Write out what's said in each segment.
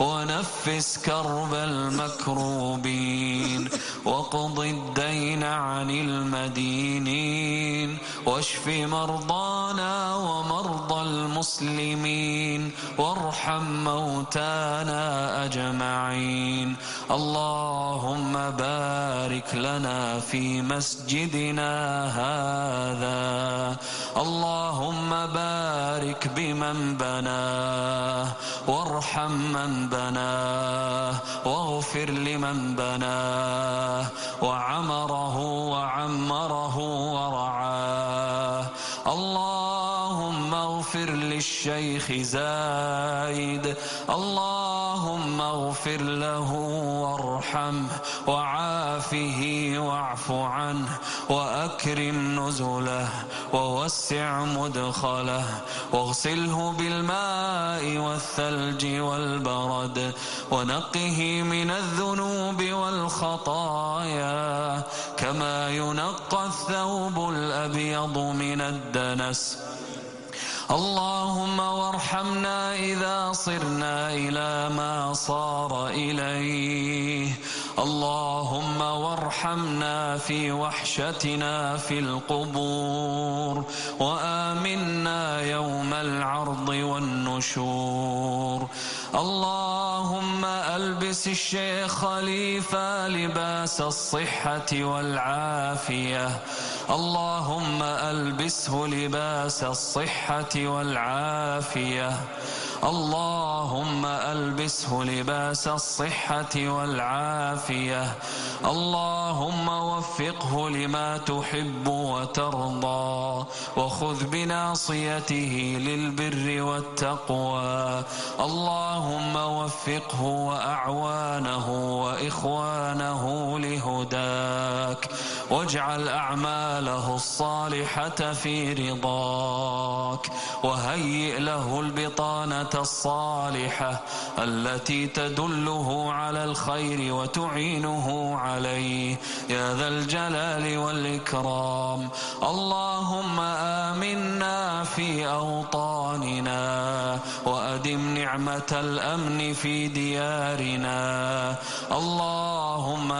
ونفس كرب المكروبين وقض الدين عن المدينين واشف مرضانا ومرضى المسلمين وارحم موتانا أجمعين. اللهم بارك لنا في مسجدنا هذا. اللهم بارك بمن بناه وارحم من بناه واغفر لمن بناه وعمره وعمره ورعاه اغفر للشيخ زايد. اللهم اغفر له وارحمه وعافه واعف عنه وأكرم نزله ووسع مدخله واغسله بالماء والثلج والبرد ونقه من الذنوب والخطايا كما ينقى الثوب الأبيض من الدنس. اللهم وارحمنا إذا صرنا إلى ما صار إليه. اللهم وارحمنا في وحشتنا في القبور وآمنا يوم العرض والنشور. اللهم ألبس الشيخ خليفة لباس الصحة والعافية اللهم ألبسه لباس الصحة والعافية اللهم ألبسه لباس الصحة والعافية اللهم وفقه لما تحب وترضى وخذ بناصيته للبر والتقوى اللهم وفقه وأعوانه وإخوانه لهداك واجعل أعماله الصالحة في رضاك وهيئ له البطانة الصالحة التي تدله على الخير وتعينه عليه. يا ذا الجلال والإكرام اللهم آمنا في أوطاننا وأدم نعمة الأمن في ديارنا. اللهم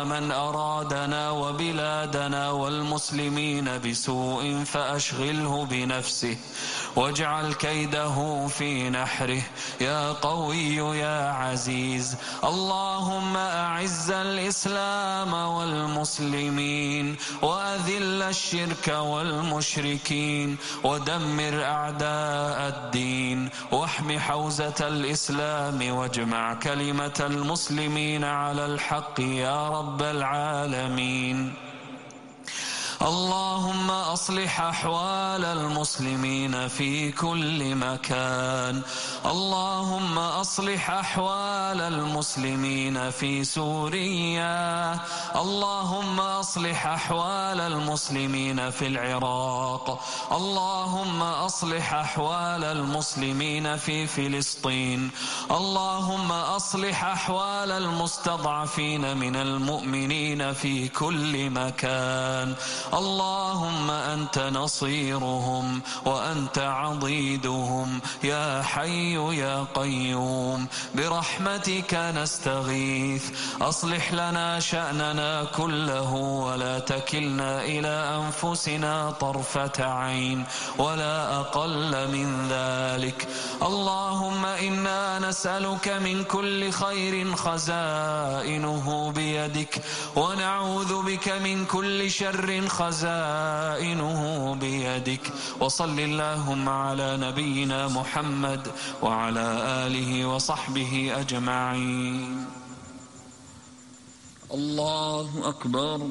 من أرادنا وبلادنا والمسلمين بسوء فأشغله بنفسه واجعل كيده في نحره. يا قوي يا عزيز اللهم أعز الإسلام والمسلمين. وأذل الشرك والمشركين ودمر أعداء الدين واحم حوزة الإسلام واجمع كلمة المسلمين على الحق يا رب العالمين اللهم أصلح أحوال المسلمين في كل مكان. اللهم أصلح أحوال المسلمين في سوريا. اللهم أصلح أحوال المسلمين في العراق. اللهم أصلح أحوال المسلمين في فلسطين. اللهم أصلح أحوال المستضعفين من المؤمنين في كل مكان. اللهم أنت نصيرهم وأنت عضيدهم يا حي يا قيوم برحمتك نستغيث أصلح لنا شأننا كله ولا تكلنا إلى أنفسنا طرفة عين ولا أقل من ذلك اللهم إنا نسألك من كل خير خزائنه بيدك ونعوذ بك من كل شر خزائنه بيدك. وصل اللهم على نبينا محمد وعلى آله وصحبه أجمعين. الله أكبر.